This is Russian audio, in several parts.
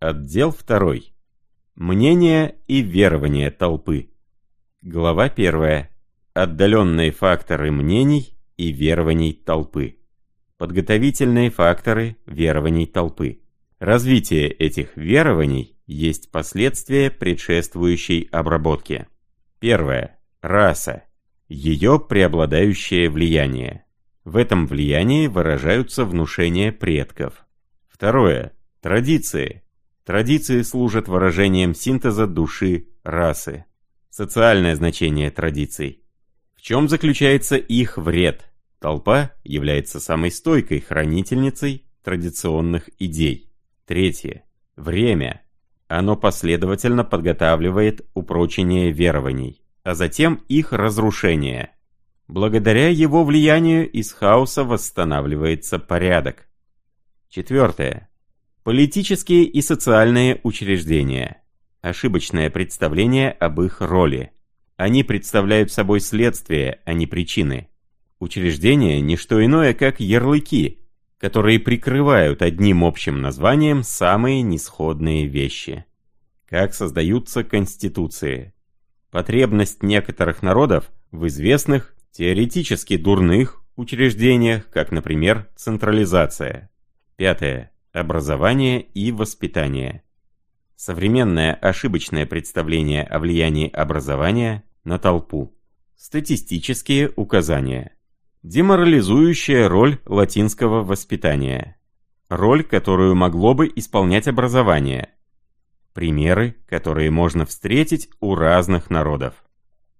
Отдел 2. Мнение и верование толпы. Глава 1. Отдаленные факторы мнений и верований толпы. Подготовительные факторы верований толпы. Развитие этих верований есть последствия предшествующей обработки. Первое. Раса. Ее преобладающее влияние. В этом влиянии выражаются внушения предков. Второе. Традиции. Традиции служат выражением синтеза души расы. Социальное значение традиций. В чем заключается их вред? Толпа является самой стойкой хранительницей традиционных идей. Третье. Время. Оно последовательно подготавливает упрочение верований, а затем их разрушение. Благодаря его влиянию из хаоса восстанавливается порядок. Четвертое. Политические и социальные учреждения. Ошибочное представление об их роли. Они представляют собой следствие, а не причины. Учреждения – не что иное, как ярлыки, которые прикрывают одним общим названием самые несходные вещи. Как создаются конституции. Потребность некоторых народов в известных, теоретически дурных учреждениях, как, например, централизация. Пятое. Образование и воспитание. Современное ошибочное представление о влиянии образования на толпу. Статистические указания. Деморализующая роль латинского воспитания. Роль, которую могло бы исполнять образование. Примеры, которые можно встретить у разных народов.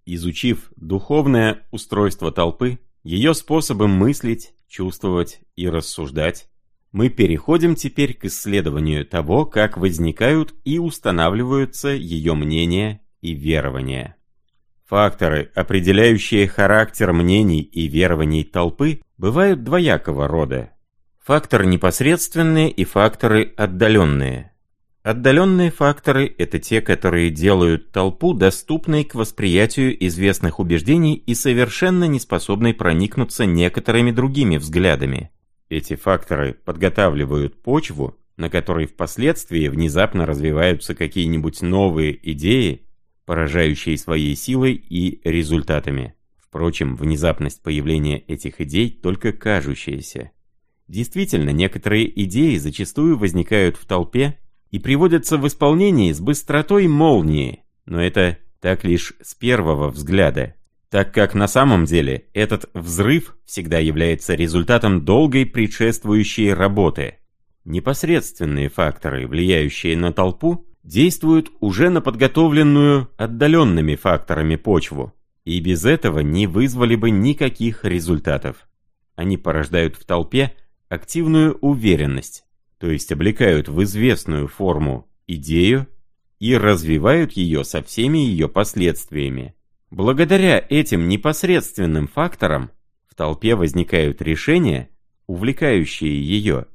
Изучив духовное устройство толпы, ее способы мыслить, чувствовать и рассуждать, мы переходим теперь к исследованию того, как возникают и устанавливаются ее мнения и верования. Факторы, определяющие характер мнений и верований толпы, бывают двоякого рода. Факторы непосредственные и факторы отдаленные. Отдаленные факторы – это те, которые делают толпу доступной к восприятию известных убеждений и совершенно неспособной проникнуться некоторыми другими взглядами. Эти факторы подготавливают почву, на которой впоследствии внезапно развиваются какие-нибудь новые идеи, поражающие своей силой и результатами. Впрочем, внезапность появления этих идей только кажущаяся. Действительно, некоторые идеи зачастую возникают в толпе и приводятся в исполнение с быстротой молнии, но это так лишь с первого взгляда так как на самом деле этот взрыв всегда является результатом долгой предшествующей работы. Непосредственные факторы, влияющие на толпу, действуют уже на подготовленную отдаленными факторами почву, и без этого не вызвали бы никаких результатов. Они порождают в толпе активную уверенность, то есть облекают в известную форму идею и развивают ее со всеми ее последствиями. Благодаря этим непосредственным факторам в толпе возникают решения, увлекающие ее.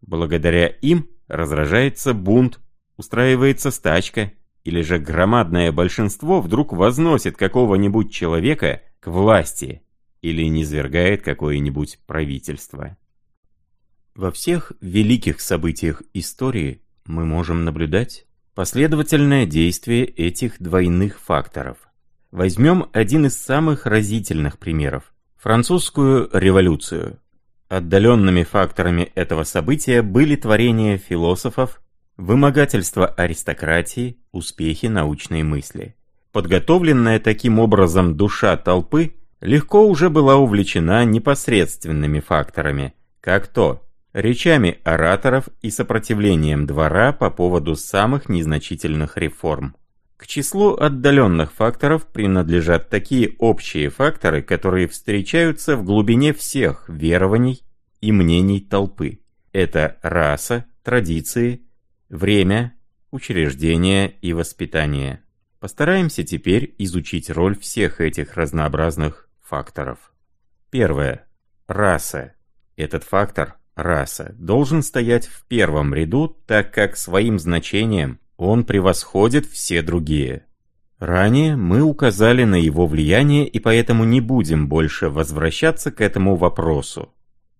Благодаря им разражается бунт, устраивается стачка, или же громадное большинство вдруг возносит какого-нибудь человека к власти или низвергает какое-нибудь правительство. Во всех великих событиях истории мы можем наблюдать последовательное действие этих двойных факторов – Возьмем один из самых разительных примеров – французскую революцию. Отдаленными факторами этого события были творения философов, вымогательство аристократии, успехи научной мысли. Подготовленная таким образом душа толпы легко уже была увлечена непосредственными факторами, как то речами ораторов и сопротивлением двора по поводу самых незначительных реформ. К числу отдаленных факторов принадлежат такие общие факторы, которые встречаются в глубине всех верований и мнений толпы. Это раса, традиции, время, учреждения и воспитание. Постараемся теперь изучить роль всех этих разнообразных факторов. Первое. Раса. Этот фактор, раса, должен стоять в первом ряду, так как своим значением он превосходит все другие. Ранее мы указали на его влияние и поэтому не будем больше возвращаться к этому вопросу.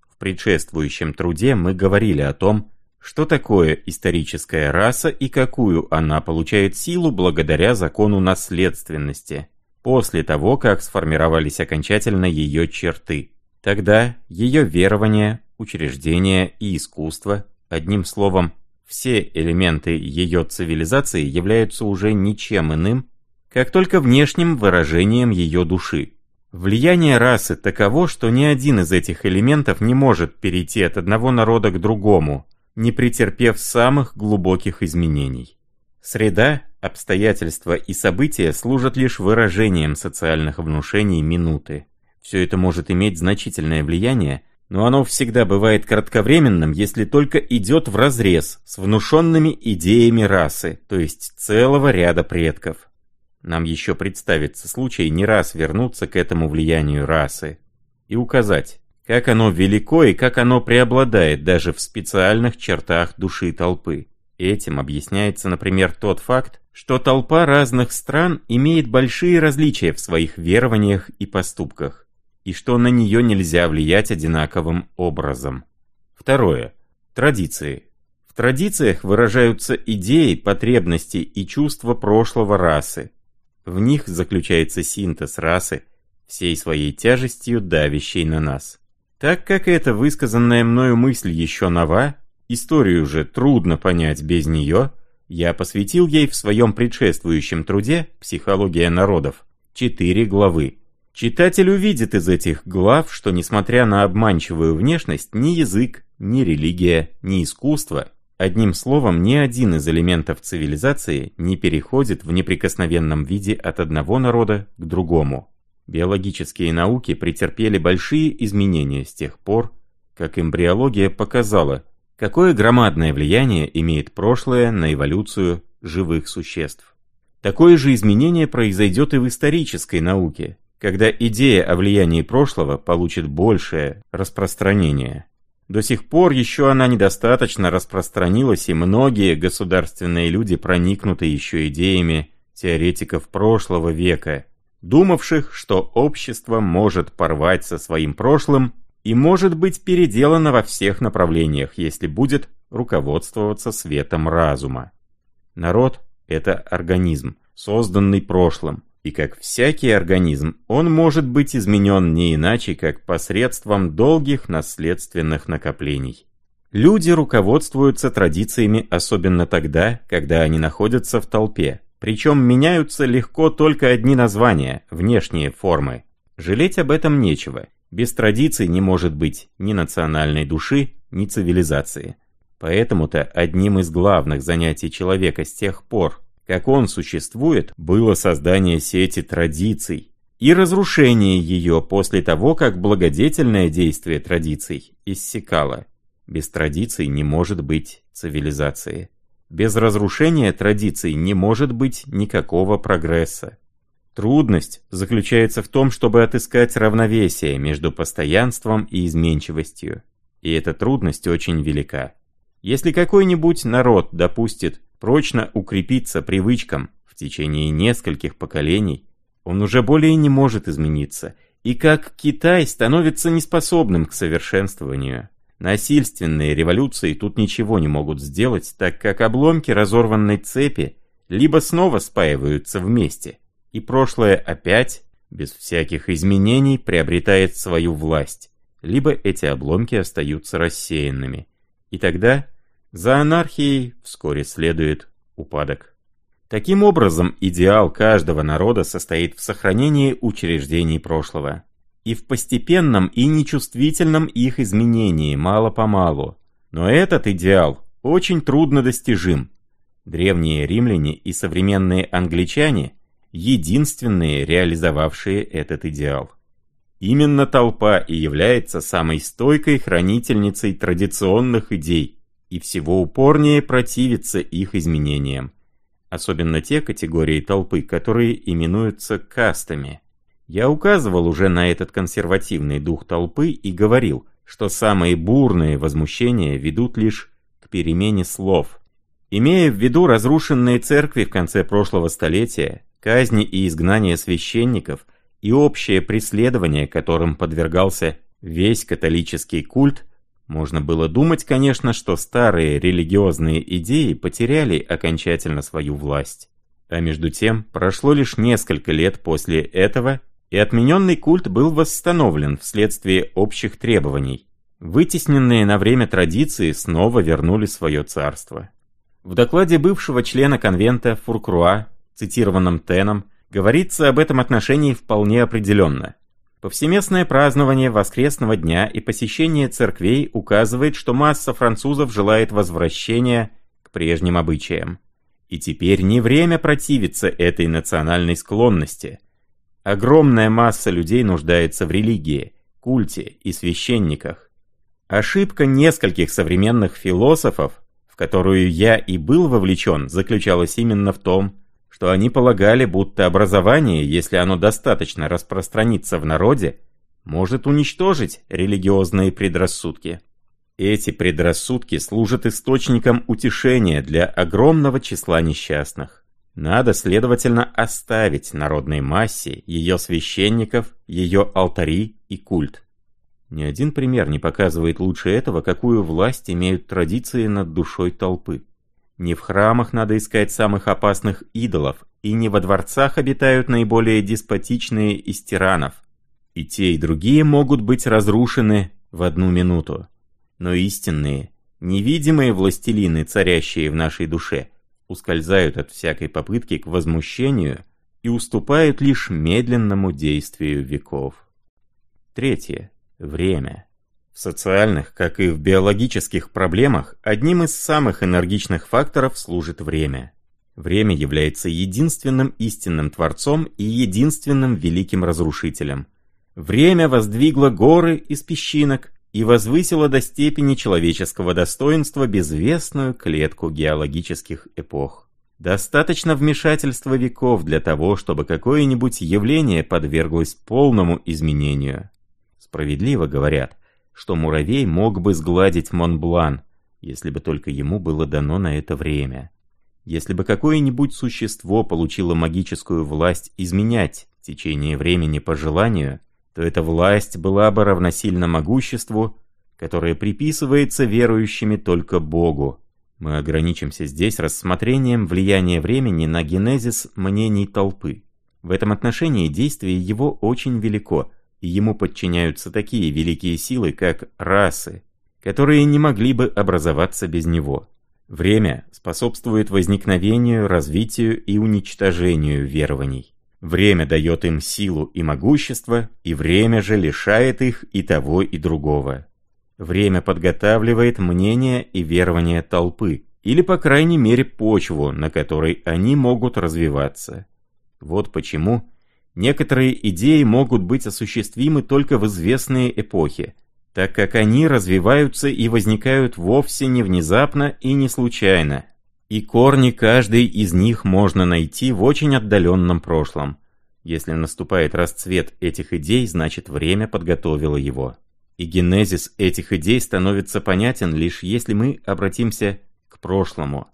В предшествующем труде мы говорили о том, что такое историческая раса и какую она получает силу благодаря закону наследственности, после того, как сформировались окончательно ее черты. Тогда ее верования, учреждения и искусство, одним словом, все элементы ее цивилизации являются уже ничем иным, как только внешним выражением ее души. Влияние расы таково, что ни один из этих элементов не может перейти от одного народа к другому, не претерпев самых глубоких изменений. Среда, обстоятельства и события служат лишь выражением социальных внушений минуты. Все это может иметь значительное влияние, но оно всегда бывает кратковременным, если только идет вразрез с внушенными идеями расы, то есть целого ряда предков. Нам еще представится случай не раз вернуться к этому влиянию расы и указать, как оно велико и как оно преобладает даже в специальных чертах души толпы. Этим объясняется, например, тот факт, что толпа разных стран имеет большие различия в своих верованиях и поступках, и что на нее нельзя влиять одинаковым образом. Второе. Традиции. В традициях выражаются идеи, потребности и чувства прошлого расы. В них заключается синтез расы, всей своей тяжестью давящей на нас. Так как эта высказанная мною мысль еще нова, историю же трудно понять без нее, я посвятил ей в своем предшествующем труде «Психология народов» четыре главы. Читатель увидит из этих глав, что несмотря на обманчивую внешность, ни язык, ни религия, ни искусство, одним словом, ни один из элементов цивилизации не переходит в неприкосновенном виде от одного народа к другому. Биологические науки претерпели большие изменения с тех пор, как эмбриология показала, какое громадное влияние имеет прошлое на эволюцию живых существ. Такое же изменение произойдет и в исторической науке, когда идея о влиянии прошлого получит большее распространение. До сих пор еще она недостаточно распространилась, и многие государственные люди проникнуты еще идеями теоретиков прошлого века – думавших, что общество может порвать со своим прошлым и может быть переделано во всех направлениях, если будет руководствоваться светом разума. Народ – это организм, созданный прошлым, и как всякий организм, он может быть изменен не иначе, как посредством долгих наследственных накоплений. Люди руководствуются традициями особенно тогда, когда они находятся в толпе, причем меняются легко только одни названия, внешние формы. Жалеть об этом нечего. Без традиций не может быть ни национальной души, ни цивилизации. Поэтому-то одним из главных занятий человека с тех пор, как он существует, было создание сети традиций и разрушение ее после того, как благодетельное действие традиций иссякало. Без традиций не может быть цивилизации. Без разрушения традиций не может быть никакого прогресса. Трудность заключается в том, чтобы отыскать равновесие между постоянством и изменчивостью. И эта трудность очень велика. Если какой-нибудь народ допустит прочно укрепиться привычкам в течение нескольких поколений, он уже более не может измениться, и как Китай становится неспособным к совершенствованию. Насильственные революции тут ничего не могут сделать, так как обломки разорванной цепи либо снова спаиваются вместе, и прошлое опять, без всяких изменений, приобретает свою власть, либо эти обломки остаются рассеянными. И тогда за анархией вскоре следует упадок. Таким образом, идеал каждого народа состоит в сохранении учреждений прошлого и в постепенном и нечувствительном их изменении мало-помалу. Но этот идеал очень трудно достижим. Древние римляне и современные англичане – единственные, реализовавшие этот идеал. Именно толпа и является самой стойкой хранительницей традиционных идей и всего упорнее противится их изменениям. Особенно те категории толпы, которые именуются кастами – я указывал уже на этот консервативный дух толпы и говорил, что самые бурные возмущения ведут лишь к перемене слов. Имея в виду разрушенные церкви в конце прошлого столетия, казни и изгнания священников и общее преследование, которым подвергался весь католический культ, Можно было думать, конечно, что старые религиозные идеи потеряли окончательно свою власть. А между тем, прошло лишь несколько лет после этого, и отмененный культ был восстановлен вследствие общих требований. Вытесненные на время традиции снова вернули свое царство. В докладе бывшего члена конвента Фуркруа, цитированном Теном, говорится об этом отношении вполне определенно. Повсеместное празднование воскресного дня и посещение церквей указывает, что масса французов желает возвращения к прежним обычаям. И теперь не время противиться этой национальной склонности. Огромная масса людей нуждается в религии, культе и священниках. Ошибка нескольких современных философов, в которую я и был вовлечен, заключалась именно в том, что они полагали, будто образование, если оно достаточно распространится в народе, может уничтожить религиозные предрассудки. Эти предрассудки служат источником утешения для огромного числа несчастных. Надо, следовательно, оставить народной массе ее священников, ее алтари и культ. Ни один пример не показывает лучше этого, какую власть имеют традиции над душой толпы. Не в храмах надо искать самых опасных идолов, и не во дворцах обитают наиболее деспотичные из тиранов. И те, и другие могут быть разрушены в одну минуту. Но истинные, невидимые властелины, царящие в нашей душе, ускользают от всякой попытки к возмущению и уступают лишь медленному действию веков. Третье. Время. В социальных, как и в биологических проблемах, одним из самых энергичных факторов служит время. Время является единственным истинным творцом и единственным великим разрушителем. Время воздвигло горы из песчинок и возвысило до степени человеческого достоинства безвестную клетку геологических эпох. Достаточно вмешательства веков для того, чтобы какое-нибудь явление подверглось полному изменению. Справедливо говорят, что муравей мог бы сгладить Монблан, если бы только ему было дано на это время. Если бы какое-нибудь существо получило магическую власть изменять течение времени по желанию, то эта власть была бы равносильна могуществу, которое приписывается верующими только Богу. Мы ограничимся здесь рассмотрением влияния времени на генезис мнений толпы. В этом отношении действие его очень велико – ему подчиняются такие великие силы, как расы, которые не могли бы образоваться без него. Время способствует возникновению, развитию и уничтожению верований. Время дает им силу и могущество, и время же лишает их и того, и другого. Время подготавливает мнение и верование толпы, или, по крайней мере, почву, на которой они могут развиваться. Вот почему Некоторые идеи могут быть осуществимы только в известные эпохи, так как они развиваются и возникают вовсе не внезапно и не случайно. И корни каждой из них можно найти в очень отдаленном прошлом. Если наступает расцвет этих идей, значит время подготовило его. И генезис этих идей становится понятен лишь если мы обратимся к прошлому.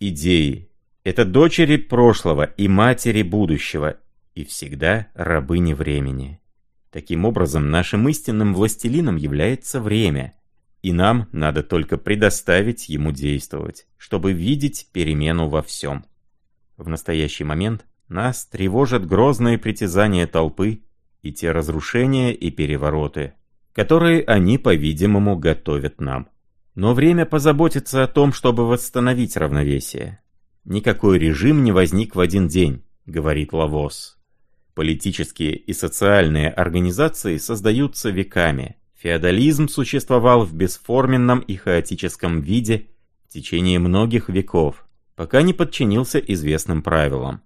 Идеи – это дочери прошлого и матери будущего, и всегда рабыни времени. Таким образом, нашим истинным властелином является время, и нам надо только предоставить ему действовать, чтобы видеть перемену во всем. В настоящий момент нас тревожат грозные притязания толпы и те разрушения и перевороты, которые они, по-видимому, готовят нам. Но время позаботится о том, чтобы восстановить равновесие. Никакой режим не возник в один день, говорит Лавос. Политические и социальные организации создаются веками. Феодализм существовал в бесформенном и хаотическом виде в течение многих веков, пока не подчинился известным правилам.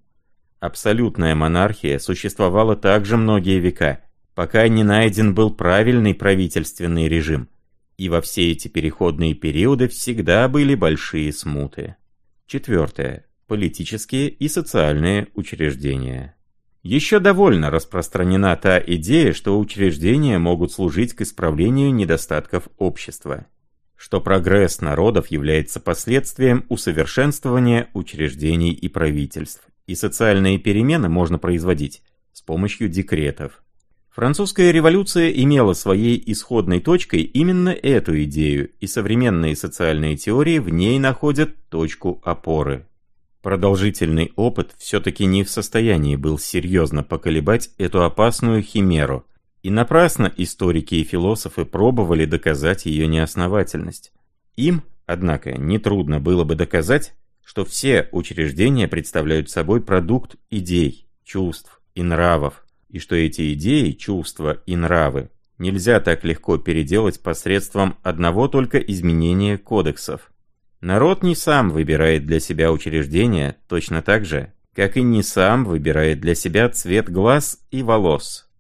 Абсолютная монархия существовала также многие века, пока не найден был правильный правительственный режим. И во все эти переходные периоды всегда были большие смуты. Четвертое. Политические и социальные учреждения. Еще довольно распространена та идея, что учреждения могут служить к исправлению недостатков общества, что прогресс народов является последствием усовершенствования учреждений и правительств, и социальные перемены можно производить с помощью декретов. Французская революция имела своей исходной точкой именно эту идею, и современные социальные теории в ней находят точку опоры. Продолжительный опыт все-таки не в состоянии был серьезно поколебать эту опасную химеру, и напрасно историки и философы пробовали доказать ее неосновательность. Им, однако, нетрудно было бы доказать, что все учреждения представляют собой продукт идей, чувств и нравов, и что эти идеи, чувства и нравы нельзя так легко переделать посредством одного только изменения кодексов. Народ не сам выбирает для себя учреждения точно так же, как и не сам выбирает для себя цвет глаз и волос.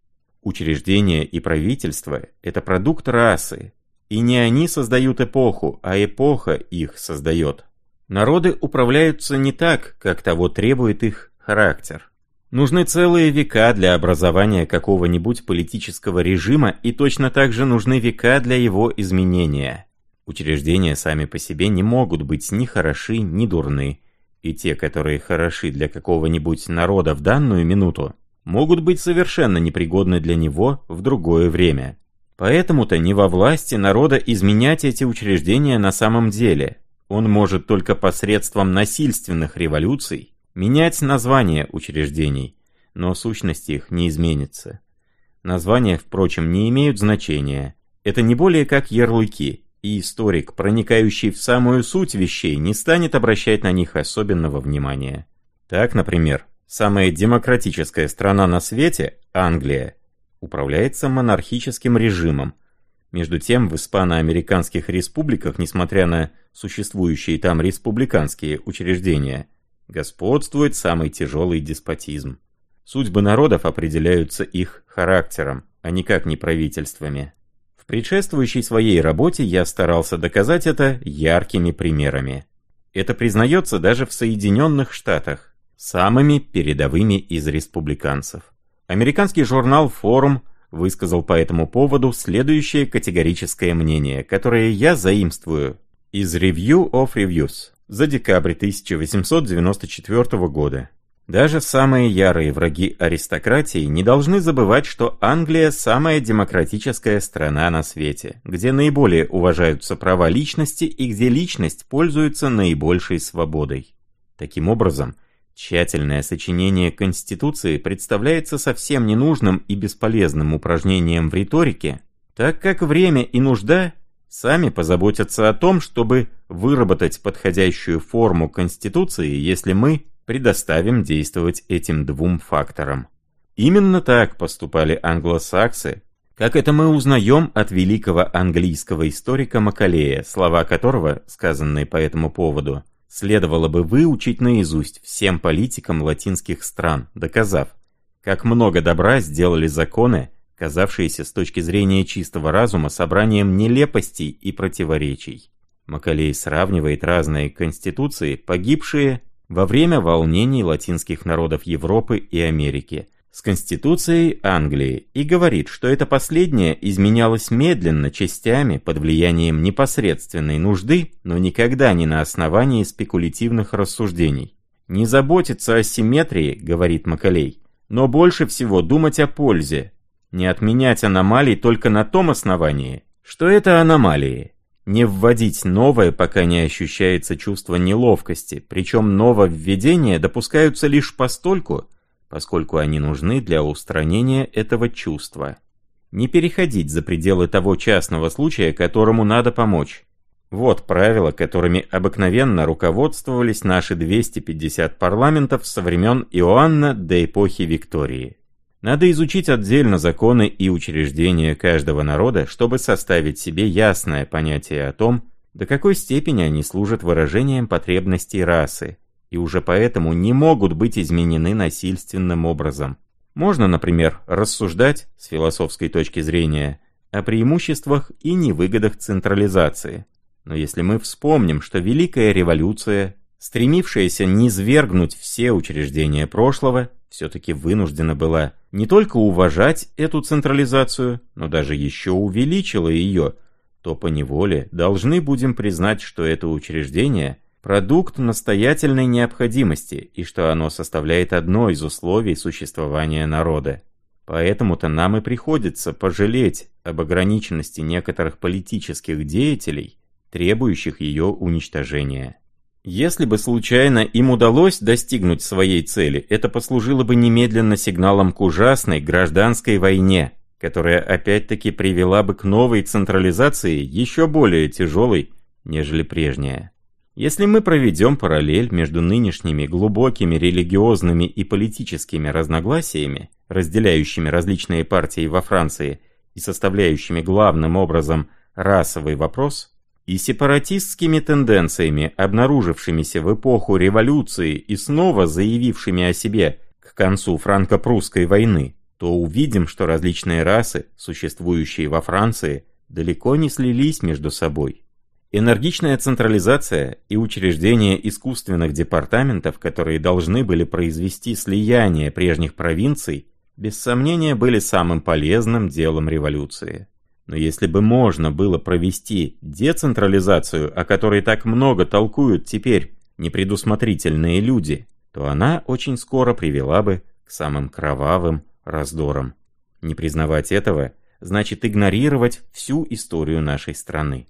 Учреждения и правительство – это продукт расы, и не они создают эпоху, а эпоха их создает. Народы управляются не так, как того требует их характер. Нужны целые века для образования какого-нибудь политического режима и точно так же нужны века для его изменения. Учреждения сами по себе не могут быть ни хороши, ни дурны. И те, которые хороши для какого-нибудь народа в данную минуту, могут быть совершенно непригодны для него в другое время. Поэтому-то не во власти народа изменять эти учреждения на самом деле. Он может только посредством насильственных революций Менять название учреждений, но сущность их не изменится. Названия, впрочем, не имеют значения. Это не более как ярлыки, и историк, проникающий в самую суть вещей, не станет обращать на них особенного внимания. Так, например, самая демократическая страна на свете, Англия, управляется монархическим режимом. Между тем, в испано-американских республиках, несмотря на существующие там республиканские учреждения, господствует самый тяжелый деспотизм. Судьбы народов определяются их характером, а никак не правительствами. В предшествующей своей работе я старался доказать это яркими примерами. Это признается даже в Соединенных Штатах, самыми передовыми из республиканцев. Американский журнал «Форум» высказал по этому поводу следующее категорическое мнение, которое я заимствую из Review of Reviews за декабрь 1894 года. Даже самые ярые враги аристократии не должны забывать, что Англия – самая демократическая страна на свете, где наиболее уважаются права личности и где личность пользуется наибольшей свободой. Таким образом, тщательное сочинение Конституции представляется совсем ненужным и бесполезным упражнением в риторике, так как время и нужда сами позаботятся о том, чтобы выработать подходящую форму Конституции, если мы предоставим действовать этим двум факторам. Именно так поступали англосаксы, как это мы узнаем от великого английского историка Макалея, слова которого, сказанные по этому поводу, следовало бы выучить наизусть всем политикам латинских стран, доказав, как много добра сделали законы, казавшиеся с точки зрения чистого разума собранием нелепостей и противоречий. Макалей сравнивает разные конституции, погибшие во время волнений латинских народов Европы и Америки, с Конституцией Англии и говорит, что это последнее изменялось медленно, частями, под влиянием непосредственной нужды, но никогда не на основании спекулятивных рассуждений. «Не заботиться о симметрии», — говорит Макалей, но больше всего думать о пользе, не отменять аномалии только на том основании, что это аномалии. Не вводить новое, пока не ощущается чувство неловкости, причем нововведения допускаются лишь постольку, поскольку они нужны для устранения этого чувства. Не переходить за пределы того частного случая, которому надо помочь. Вот правила, которыми обыкновенно руководствовались наши 250 парламентов со времен Иоанна до эпохи Виктории. Надо изучить отдельно законы и учреждения каждого народа, чтобы составить себе ясное понятие о том, до какой степени они служат выражением потребностей расы, и уже поэтому не могут быть изменены насильственным образом. Можно, например, рассуждать, с философской точки зрения, о преимуществах и невыгодах централизации. Но если мы вспомним, что Великая Революция, стремившаяся низвергнуть все учреждения прошлого, все-таки вынуждена была не только уважать эту централизацию, но даже еще увеличила ее, то поневоле должны будем признать, что это учреждение – продукт настоятельной необходимости и что оно составляет одно из условий существования народа. Поэтому-то нам и приходится пожалеть об ограниченности некоторых политических деятелей, требующих ее уничтожения. Если бы случайно им удалось достигнуть своей цели, это послужило бы немедленно сигналом к ужасной гражданской войне, которая опять-таки привела бы к новой централизации, еще более тяжелой, нежели прежняя. Если мы проведем параллель между нынешними глубокими религиозными и политическими разногласиями, разделяющими различные партии во Франции и составляющими главным образом расовый вопрос, и сепаратистскими тенденциями, обнаружившимися в эпоху революции и снова заявившими о себе к концу франко-прусской войны, то увидим, что различные расы, существующие во Франции, далеко не слились между собой. Энергичная централизация и учреждение искусственных департаментов, которые должны были произвести слияние прежних провинций, без сомнения были самым полезным делом революции. Но если бы можно было провести децентрализацию, о которой так много толкуют теперь непредусмотрительные люди, то она очень скоро привела бы к самым кровавым раздорам. Не признавать этого значит игнорировать всю историю нашей страны.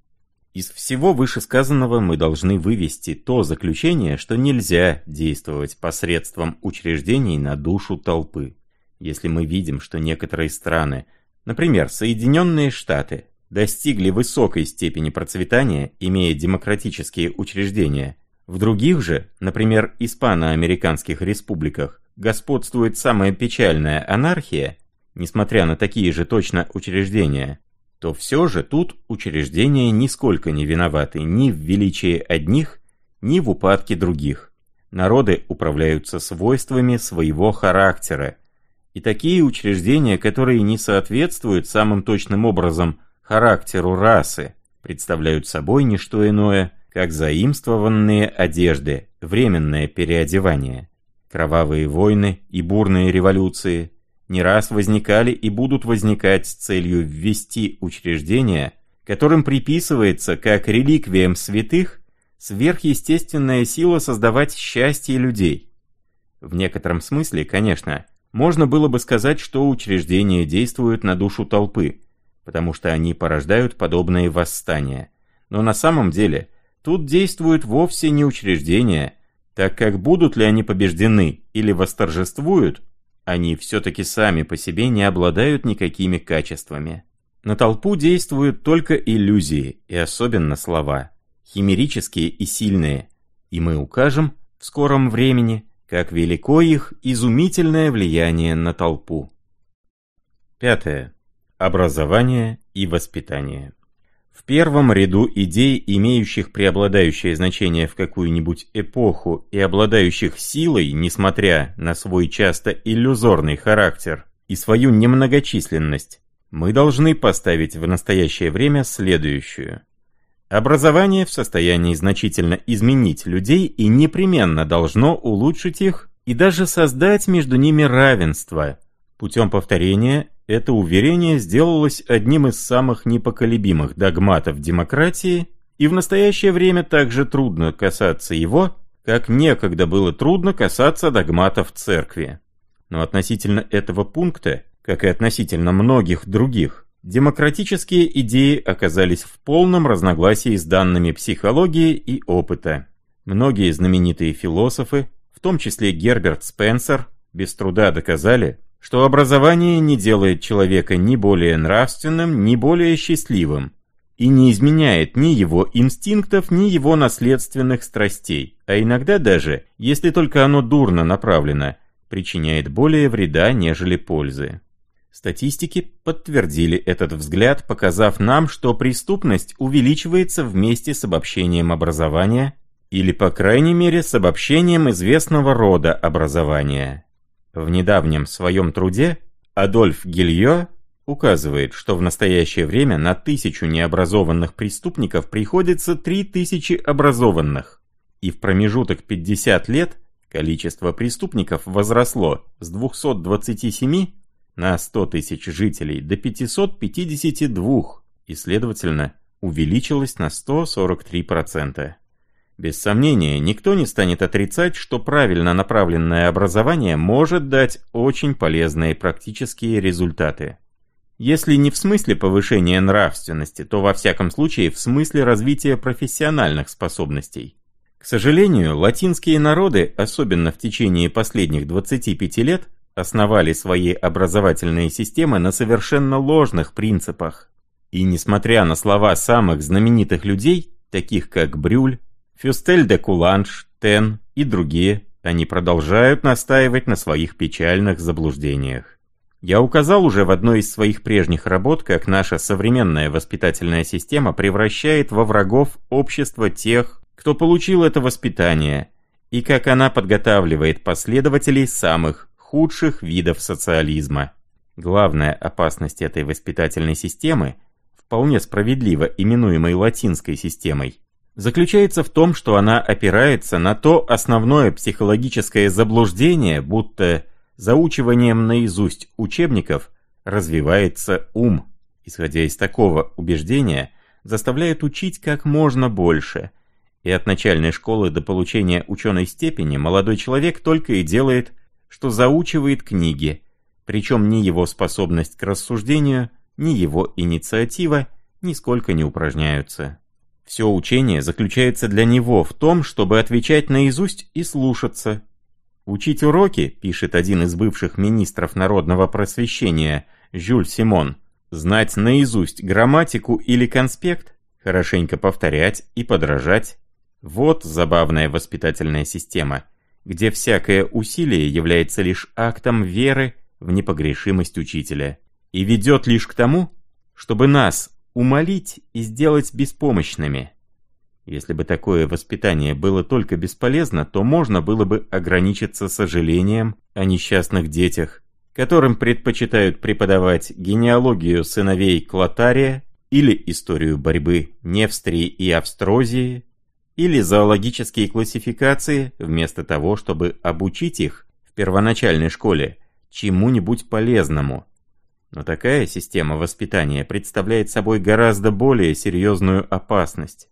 Из всего вышесказанного мы должны вывести то заключение, что нельзя действовать посредством учреждений на душу толпы. Если мы видим, что некоторые страны Например, Соединенные Штаты достигли высокой степени процветания, имея демократические учреждения. В других же, например, испано-американских республиках, господствует самая печальная анархия, несмотря на такие же точно учреждения, то все же тут учреждения нисколько не виноваты ни в величии одних, ни в упадке других. Народы управляются свойствами своего характера, и такие учреждения, которые не соответствуют самым точным образом характеру расы, представляют собой не что иное, как заимствованные одежды, временное переодевание. Кровавые войны и бурные революции не раз возникали и будут возникать с целью ввести учреждения, которым приписывается, как реликвиям святых, сверхъестественная сила создавать счастье людей. В некотором смысле, конечно, можно было бы сказать, что учреждения действуют на душу толпы, потому что они порождают подобные восстания. Но на самом деле тут действуют вовсе не учреждения, так как будут ли они побеждены или восторжествуют, они все-таки сами по себе не обладают никакими качествами. На толпу действуют только иллюзии, и особенно слова, химерические и сильные, и мы укажем в скором времени – как велико их изумительное влияние на толпу. Пятое. Образование и воспитание. В первом ряду идей, имеющих преобладающее значение в какую-нибудь эпоху и обладающих силой, несмотря на свой часто иллюзорный характер и свою немногочисленность, мы должны поставить в настоящее время следующую. Образование в состоянии значительно изменить людей и непременно должно улучшить их и даже создать между ними равенство. Путем повторения это уверение сделалось одним из самых непоколебимых догматов демократии, и в настоящее время также трудно касаться его, как некогда было трудно касаться догматов церкви. Но относительно этого пункта, как и относительно многих других, демократические идеи оказались в полном разногласии с данными психологии и опыта. Многие знаменитые философы, в том числе Герберт Спенсер, без труда доказали, что образование не делает человека ни более нравственным, ни более счастливым, и не изменяет ни его инстинктов, ни его наследственных страстей, а иногда даже, если только оно дурно направлено, причиняет более вреда, нежели пользы. Статистики подтвердили этот взгляд, показав нам, что преступность увеличивается вместе с обобщением образования, или, по крайней мере, с обобщением известного рода образования. В недавнем своем труде Адольф Гильё указывает, что в настоящее время на тысячу необразованных преступников приходится 3000 образованных, и в промежуток 50 лет количество преступников возросло с 227 на 100 тысяч жителей до 552 и, следовательно, увеличилась на 143%. Без сомнения, никто не станет отрицать, что правильно направленное образование может дать очень полезные практические результаты. Если не в смысле повышения нравственности, то во всяком случае в смысле развития профессиональных способностей. К сожалению, латинские народы, особенно в течение последних 25 лет, основали свои образовательные системы на совершенно ложных принципах. И несмотря на слова самых знаменитых людей, таких как Брюль, Фюстель де Куланш, Тен и другие, они продолжают настаивать на своих печальных заблуждениях. Я указал уже в одной из своих прежних работ, как наша современная воспитательная система превращает во врагов общества тех, кто получил это воспитание, и как она подготавливает последователей самых худших видов социализма. Главная опасность этой воспитательной системы, вполне справедливо именуемой латинской системой, заключается в том, что она опирается на то основное психологическое заблуждение, будто заучиванием наизусть учебников развивается ум. Исходя из такого убеждения, заставляет учить как можно больше. И от начальной школы до получения ученой степени молодой человек только и делает, что заучивает книги, причем ни его способность к рассуждению, ни его инициатива нисколько не упражняются. Все учение заключается для него в том, чтобы отвечать наизусть и слушаться. «Учить уроки», — пишет один из бывших министров народного просвещения, Жюль Симон, «знать наизусть грамматику или конспект, хорошенько повторять и подражать. Вот забавная воспитательная система, где всякое усилие является лишь актом веры в непогрешимость учителя и ведет лишь к тому, чтобы нас, умолить и сделать беспомощными. Если бы такое воспитание было только бесполезно, то можно было бы ограничиться сожалением о несчастных детях, которым предпочитают преподавать генеалогию сыновей Клотария или историю борьбы Невстрии и Австрозии, или зоологические классификации, вместо того, чтобы обучить их в первоначальной школе чему-нибудь полезному – но такая система воспитания представляет собой гораздо более серьезную опасность.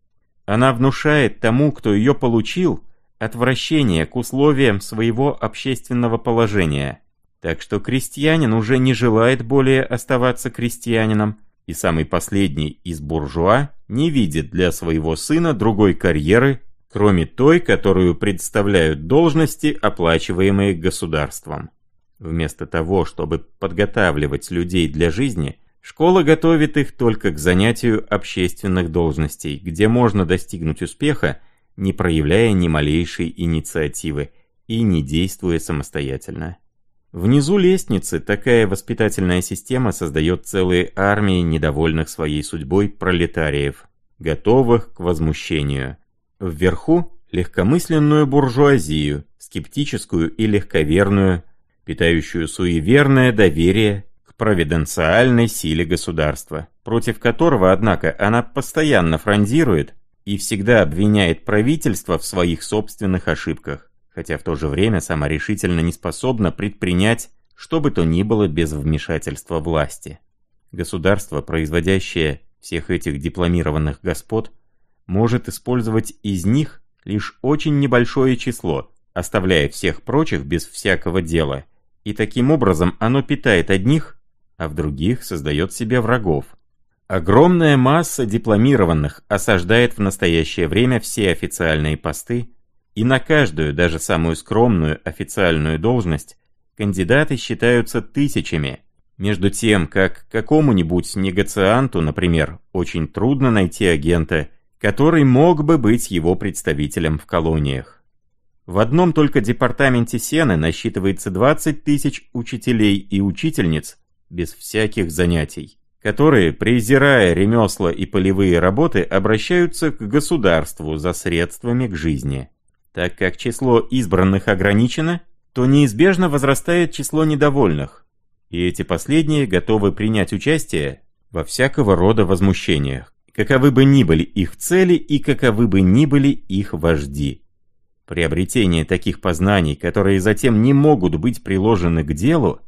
Она внушает тому, кто ее получил, отвращение к условиям своего общественного положения. Так что крестьянин уже не желает более оставаться крестьянином, и самый последний из буржуа не видит для своего сына другой карьеры, кроме той, которую представляют должности, оплачиваемые государством. Вместо того, чтобы подготавливать людей для жизни, школа готовит их только к занятию общественных должностей, где можно достигнуть успеха, не проявляя ни малейшей инициативы и не действуя самостоятельно. Внизу лестницы такая воспитательная система создает целые армии недовольных своей судьбой пролетариев, готовых к возмущению. Вверху – легкомысленную буржуазию, скептическую и легковерную, питающую суеверное доверие к провиденциальной силе государства, против которого, однако, она постоянно фронзирует и всегда обвиняет правительство в своих собственных ошибках, хотя в то же время сама решительно не способна предпринять что бы то ни было без вмешательства власти. Государство, производящее всех этих дипломированных господ, может использовать из них лишь очень небольшое число, оставляя всех прочих без всякого дела, и таким образом оно питает одних, а в других создает себе врагов. Огромная масса дипломированных осаждает в настоящее время все официальные посты, и на каждую, даже самую скромную официальную должность, кандидаты считаются тысячами, между тем, как какому-нибудь негацианту, например, очень трудно найти агента, который мог бы быть его представителем в колониях. В одном только департаменте Сены насчитывается 20 тысяч учителей и учительниц без всяких занятий, которые, презирая ремесла и полевые работы, обращаются к государству за средствами к жизни. Так как число избранных ограничено, то неизбежно возрастает число недовольных, и эти последние готовы принять участие во всякого рода возмущениях, каковы бы ни были их цели и каковы бы ни были их вожди. Приобретение таких познаний, которые затем не могут быть приложены к делу,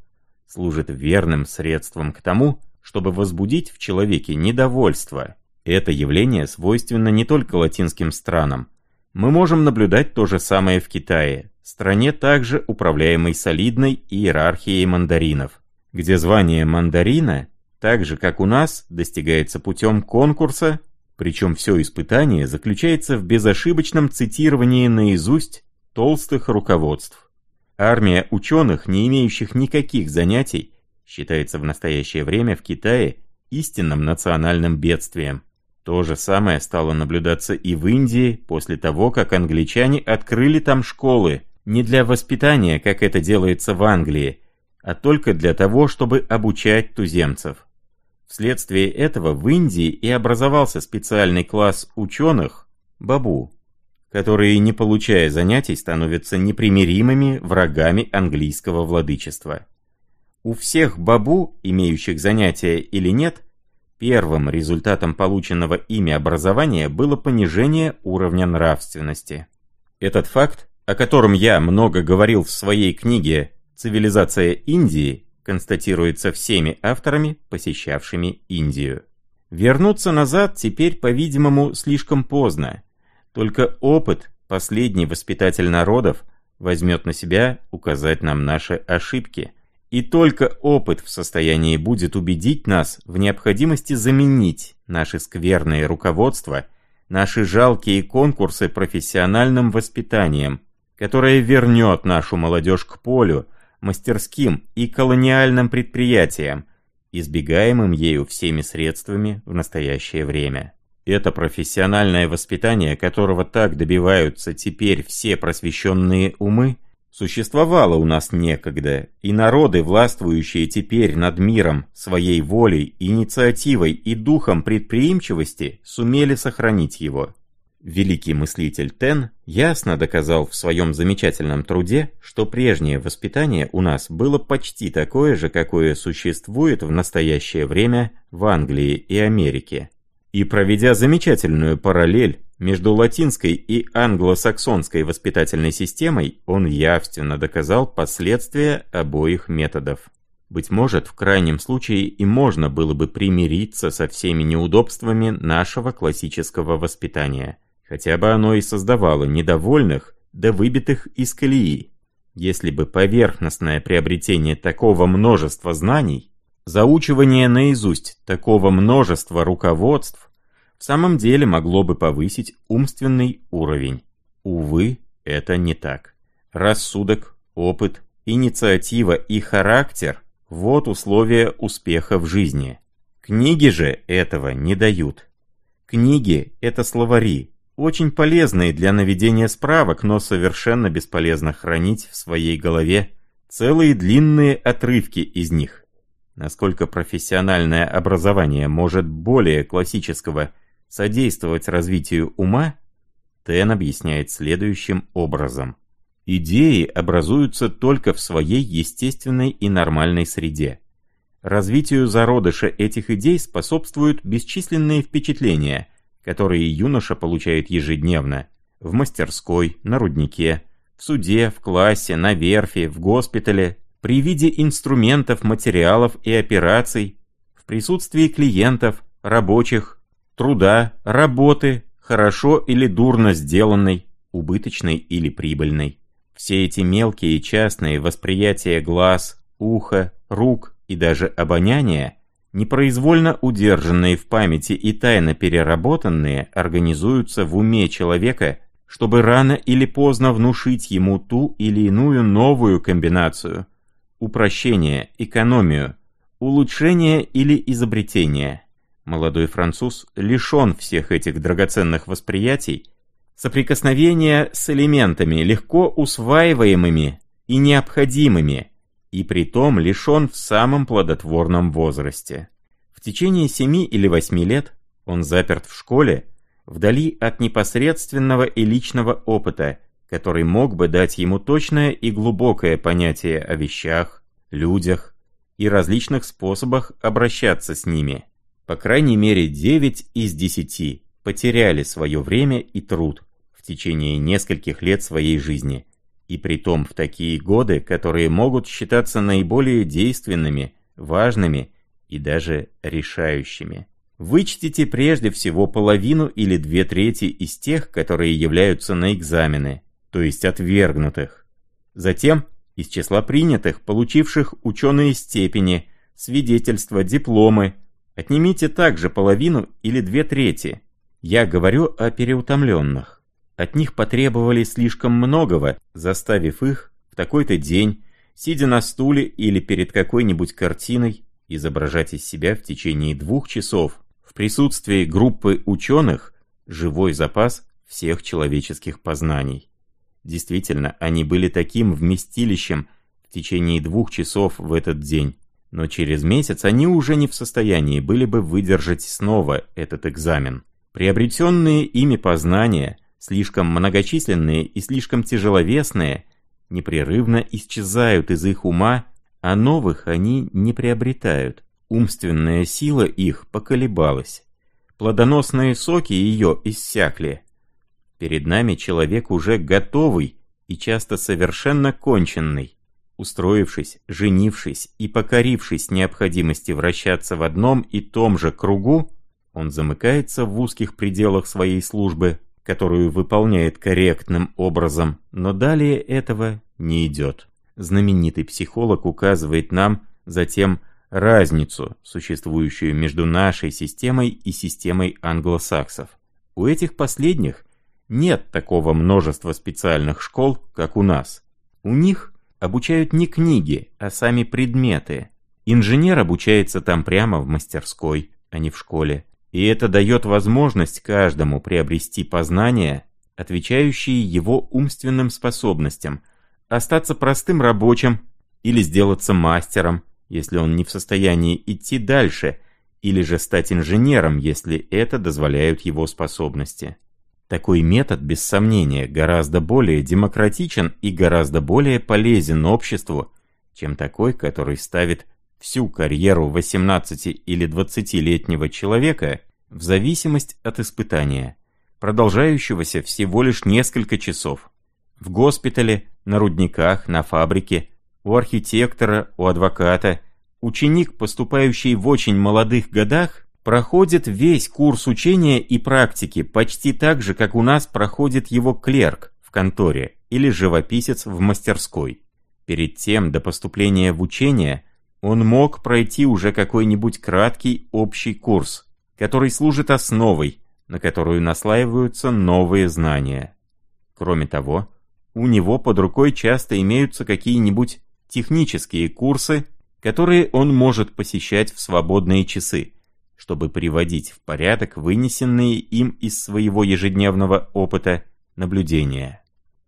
служит верным средством к тому, чтобы возбудить в человеке недовольство. Это явление свойственно не только латинским странам, Мы можем наблюдать то же самое в Китае, стране также управляемой солидной иерархией мандаринов, где звание мандарина, так же как у нас, достигается путем конкурса, причем все испытание заключается в безошибочном цитировании наизусть толстых руководств. Армия ученых, не имеющих никаких занятий, считается в настоящее время в Китае истинным национальным бедствием. То же самое стало наблюдаться и в Индии после того, как англичане открыли там школы, не для воспитания, как это делается в Англии, а только для того, чтобы обучать туземцев. Вследствие этого в Индии и образовался специальный класс ученых – бабу, которые, не получая занятий, становятся непримиримыми врагами английского владычества. У всех бабу, имеющих занятия или нет, первым результатом полученного ими образования было понижение уровня нравственности. Этот факт, о котором я много говорил в своей книге «Цивилизация Индии», констатируется всеми авторами, посещавшими Индию. Вернуться назад теперь, по-видимому, слишком поздно. Только опыт, последний воспитатель народов, возьмет на себя указать нам наши ошибки – и только опыт в состоянии будет убедить нас в необходимости заменить наши скверные руководства, наши жалкие конкурсы профессиональным воспитанием, которое вернет нашу молодежь к полю, мастерским и колониальным предприятиям, избегаемым ею всеми средствами в настоящее время. Это профессиональное воспитание, которого так добиваются теперь все просвещенные умы, Существовало у нас некогда, и народы, властвующие теперь над миром своей волей, инициативой и духом предприимчивости, сумели сохранить его. Великий мыслитель Тен ясно доказал в своем замечательном труде, что прежнее воспитание у нас было почти такое же, какое существует в настоящее время в Англии и Америке. И проведя замечательную параллель между латинской и англосаксонской воспитательной системой, он явственно доказал последствия обоих методов. Быть может, в крайнем случае и можно было бы примириться со всеми неудобствами нашего классического воспитания, хотя бы оно и создавало недовольных, да выбитых из колеи. Если бы поверхностное приобретение такого множества знаний Заучивание наизусть такого множества руководств в самом деле могло бы повысить умственный уровень. Увы, это не так. Рассудок, опыт, инициатива и характер – вот условия успеха в жизни. Книги же этого не дают. Книги – это словари, очень полезные для наведения справок, но совершенно бесполезно хранить в своей голове целые длинные отрывки из них. Насколько профессиональное образование может более классического содействовать развитию ума, Тен объясняет следующим образом. Идеи образуются только в своей естественной и нормальной среде. Развитию зародыша этих идей способствуют бесчисленные впечатления, которые юноша получает ежедневно в мастерской, на руднике, в суде, в классе, на верфи, в госпитале, при виде инструментов, материалов и операций, в присутствии клиентов, рабочих, труда, работы, хорошо или дурно сделанной, убыточной или прибыльной. Все эти мелкие частные восприятия глаз, уха, рук и даже обоняния, непроизвольно удержанные в памяти и тайно переработанные, организуются в уме человека, чтобы рано или поздно внушить ему ту или иную новую комбинацию, упрощение, экономию, улучшение или изобретение. Молодой француз лишен всех этих драгоценных восприятий, соприкосновения с элементами, легко усваиваемыми и необходимыми, и притом лишен в самом плодотворном возрасте. В течение семи или восьми лет он заперт в школе, вдали от непосредственного и личного опыта, который мог бы дать ему точное и глубокое понятие о вещах, людях и различных способах обращаться с ними. По крайней мере 9 из 10 потеряли свое время и труд в течение нескольких лет своей жизни, и притом в такие годы, которые могут считаться наиболее действенными, важными и даже решающими. Вычтите прежде всего половину или две трети из тех, которые являются на экзамены, то есть отвергнутых. Затем из числа принятых, получивших ученые степени, свидетельства, дипломы, отнимите также половину или две трети. Я говорю о переутомленных. От них потребовали слишком многого, заставив их в такой-то день, сидя на стуле или перед какой-нибудь картиной, изображать из себя в течение двух часов в присутствии группы ученых живой запас всех человеческих познаний. Действительно, они были таким вместилищем в течение двух часов в этот день, но через месяц они уже не в состоянии были бы выдержать снова этот экзамен. Приобретенные ими познания, слишком многочисленные и слишком тяжеловесные, непрерывно исчезают из их ума, а новых они не приобретают. Умственная сила их поколебалась. Плодоносные соки ее иссякли. Перед нами человек уже готовый и часто совершенно конченный. Устроившись, женившись и покорившись необходимости вращаться в одном и том же кругу, он замыкается в узких пределах своей службы, которую выполняет корректным образом, но далее этого не идет. Знаменитый психолог указывает нам затем разницу, существующую между нашей системой и системой англосаксов. У этих последних нет такого множества специальных школ, как у нас. У них обучают не книги, а сами предметы. Инженер обучается там прямо в мастерской, а не в школе. И это дает возможность каждому приобрести познания, отвечающие его умственным способностям, остаться простым рабочим или сделаться мастером, если он не в состоянии идти дальше, или же стать инженером, если это дозволяют его способности. Такой метод, без сомнения, гораздо более демократичен и гораздо более полезен обществу, чем такой, который ставит всю карьеру 18 или 20-летнего человека в зависимость от испытания, продолжающегося всего лишь несколько часов. В госпитале, на рудниках, на фабрике, у архитектора, у адвоката, ученик, поступающий в очень молодых годах, проходит весь курс учения и практики почти так же, как у нас проходит его клерк в конторе или живописец в мастерской. Перед тем, до поступления в учение, он мог пройти уже какой-нибудь краткий общий курс, который служит основой, на которую наслаиваются новые знания. Кроме того, у него под рукой часто имеются какие-нибудь технические курсы, которые он может посещать в свободные часы, чтобы приводить в порядок вынесенные им из своего ежедневного опыта наблюдения.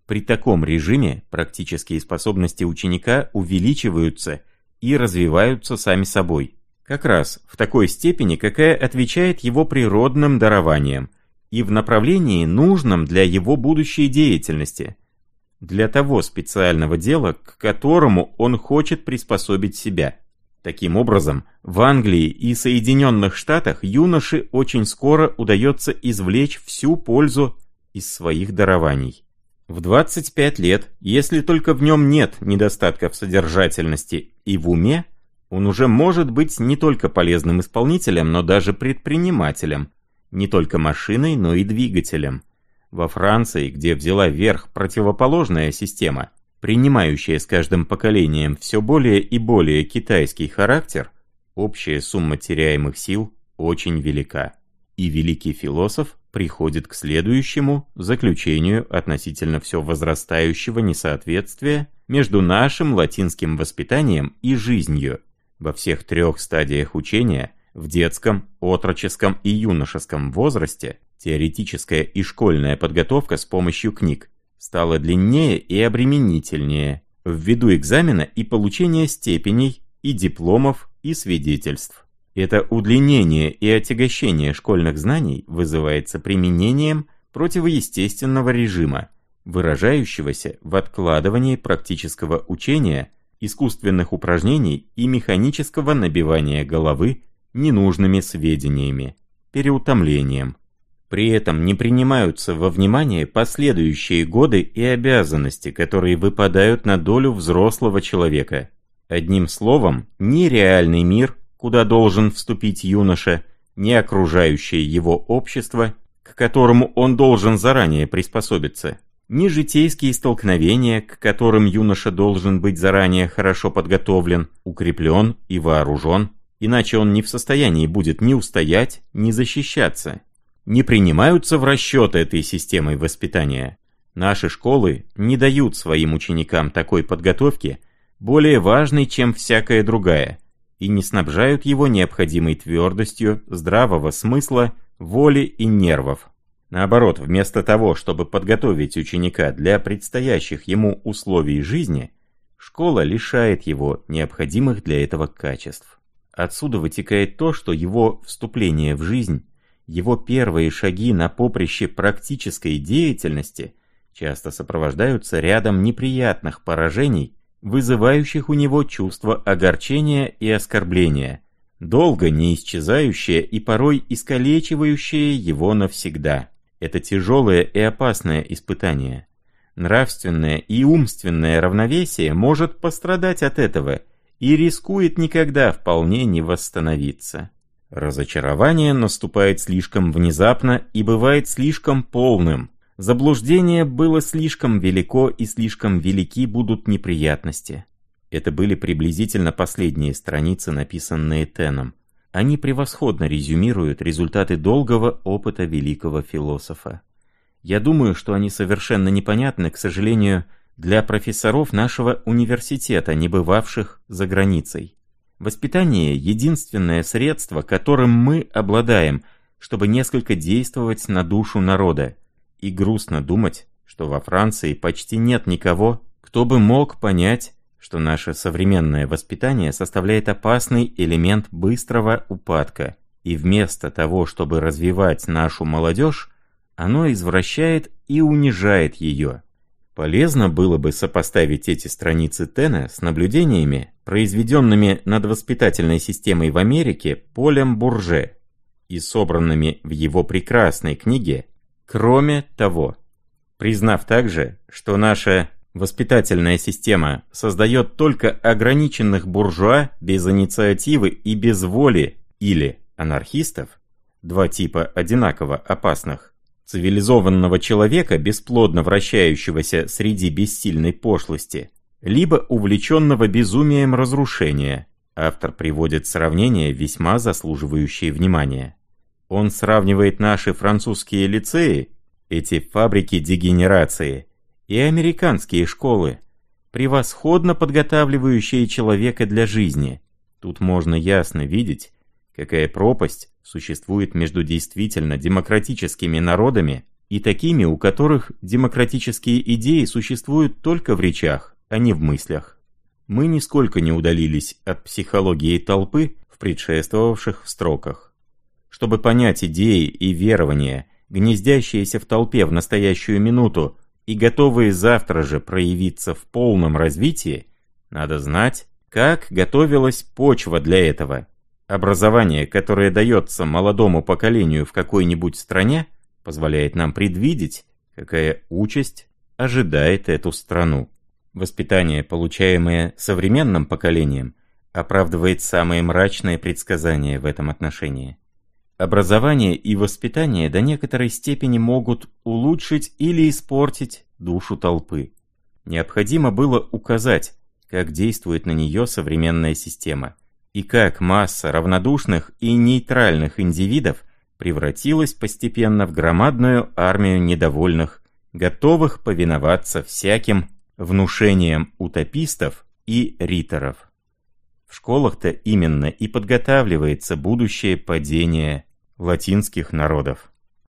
При таком режиме практические способности ученика увеличиваются и развиваются сами собой, как раз в такой степени, какая отвечает его природным дарованиям и в направлении, нужном для его будущей деятельности – для того специального дела, к которому он хочет приспособить себя. Таким образом, в Англии и Соединенных Штатах юноше очень скоро удается извлечь всю пользу из своих дарований. В 25 лет, если только в нем нет недостатка в содержательности и в уме, он уже может быть не только полезным исполнителем, но даже предпринимателем, не только машиной, но и двигателем. Во Франции, где взяла верх противоположная система, принимающая с каждым поколением все более и более китайский характер, общая сумма теряемых сил очень велика. И великий философ приходит к следующему заключению относительно все возрастающего несоответствия между нашим латинским воспитанием и жизнью во всех трех стадиях учения – в детском, отроческом и юношеском возрасте теоретическая и школьная подготовка с помощью книг стала длиннее и обременительнее ввиду экзамена и получения степеней и дипломов и свидетельств. Это удлинение и отягощение школьных знаний вызывается применением противоестественного режима, выражающегося в откладывании практического учения, искусственных упражнений и механического набивания головы ненужными сведениями, переутомлением. При этом не принимаются во внимание последующие годы и обязанности, которые выпадают на долю взрослого человека. Одним словом, нереальный мир, куда должен вступить юноша, ни окружающее его общество, к которому он должен заранее приспособиться, ни житейские столкновения, к которым юноша должен быть заранее хорошо подготовлен, укреплен и вооружен, иначе он не в состоянии будет ни устоять, ни защищаться. Не принимаются в расчет этой системой воспитания. Наши школы не дают своим ученикам такой подготовки, более важной, чем всякая другая, и не снабжают его необходимой твердостью, здравого смысла, воли и нервов. Наоборот, вместо того, чтобы подготовить ученика для предстоящих ему условий жизни, школа лишает его необходимых для этого качеств. Отсюда вытекает то, что его вступление в жизнь, его первые шаги на поприще практической деятельности часто сопровождаются рядом неприятных поражений, вызывающих у него чувство огорчения и оскорбления, долго не исчезающее и порой искалечивающее его навсегда. Это тяжелое и опасное испытание. Нравственное и умственное равновесие может пострадать от этого и рискует никогда вполне не восстановиться. Разочарование наступает слишком внезапно и бывает слишком полным. Заблуждение было слишком велико и слишком велики будут неприятности. Это были приблизительно последние страницы, написанные Теном. Они превосходно резюмируют результаты долгого опыта великого философа. Я думаю, что они совершенно непонятны, к сожалению, для профессоров нашего университета, не бывавших за границей. Воспитание – единственное средство, которым мы обладаем, чтобы несколько действовать на душу народа. И грустно думать, что во Франции почти нет никого, кто бы мог понять что наше современное воспитание составляет опасный элемент быстрого упадка, и вместо того, чтобы развивать нашу молодежь, оно извращает и унижает ее. Полезно было бы сопоставить эти страницы Тена с наблюдениями, произведенными над воспитательной системой в Америке Полем Бурже и собранными в его прекрасной книге «Кроме того». Признав также, что наша Воспитательная система создает только ограниченных буржуа без инициативы и без воли или анархистов, два типа одинаково опасных, цивилизованного человека, бесплодно вращающегося среди бессильной пошлости, либо увлеченного безумием разрушения. Автор приводит сравнение, весьма заслуживающее внимания. Он сравнивает наши французские лицеи, эти фабрики дегенерации – и американские школы, превосходно подготавливающие человека для жизни. Тут можно ясно видеть, какая пропасть существует между действительно демократическими народами и такими, у которых демократические идеи существуют только в речах, а не в мыслях. Мы нисколько не удалились от психологии толпы в предшествовавших строках. Чтобы понять идеи и верования, гнездящиеся в толпе в настоящую минуту, и готовые завтра же проявиться в полном развитии, надо знать, как готовилась почва для этого. Образование, которое дается молодому поколению в какой-нибудь стране, позволяет нам предвидеть, какая участь ожидает эту страну. Воспитание, получаемое современным поколением, оправдывает самые мрачные предсказания в этом отношении. Образование и воспитание до некоторой степени могут улучшить или испортить душу толпы. Необходимо было указать, как действует на нее современная система, и как масса равнодушных и нейтральных индивидов превратилась постепенно в громадную армию недовольных, готовых повиноваться всяким внушениям утопистов и риторов. В школах-то именно и подготавливается будущее падение латинских народов.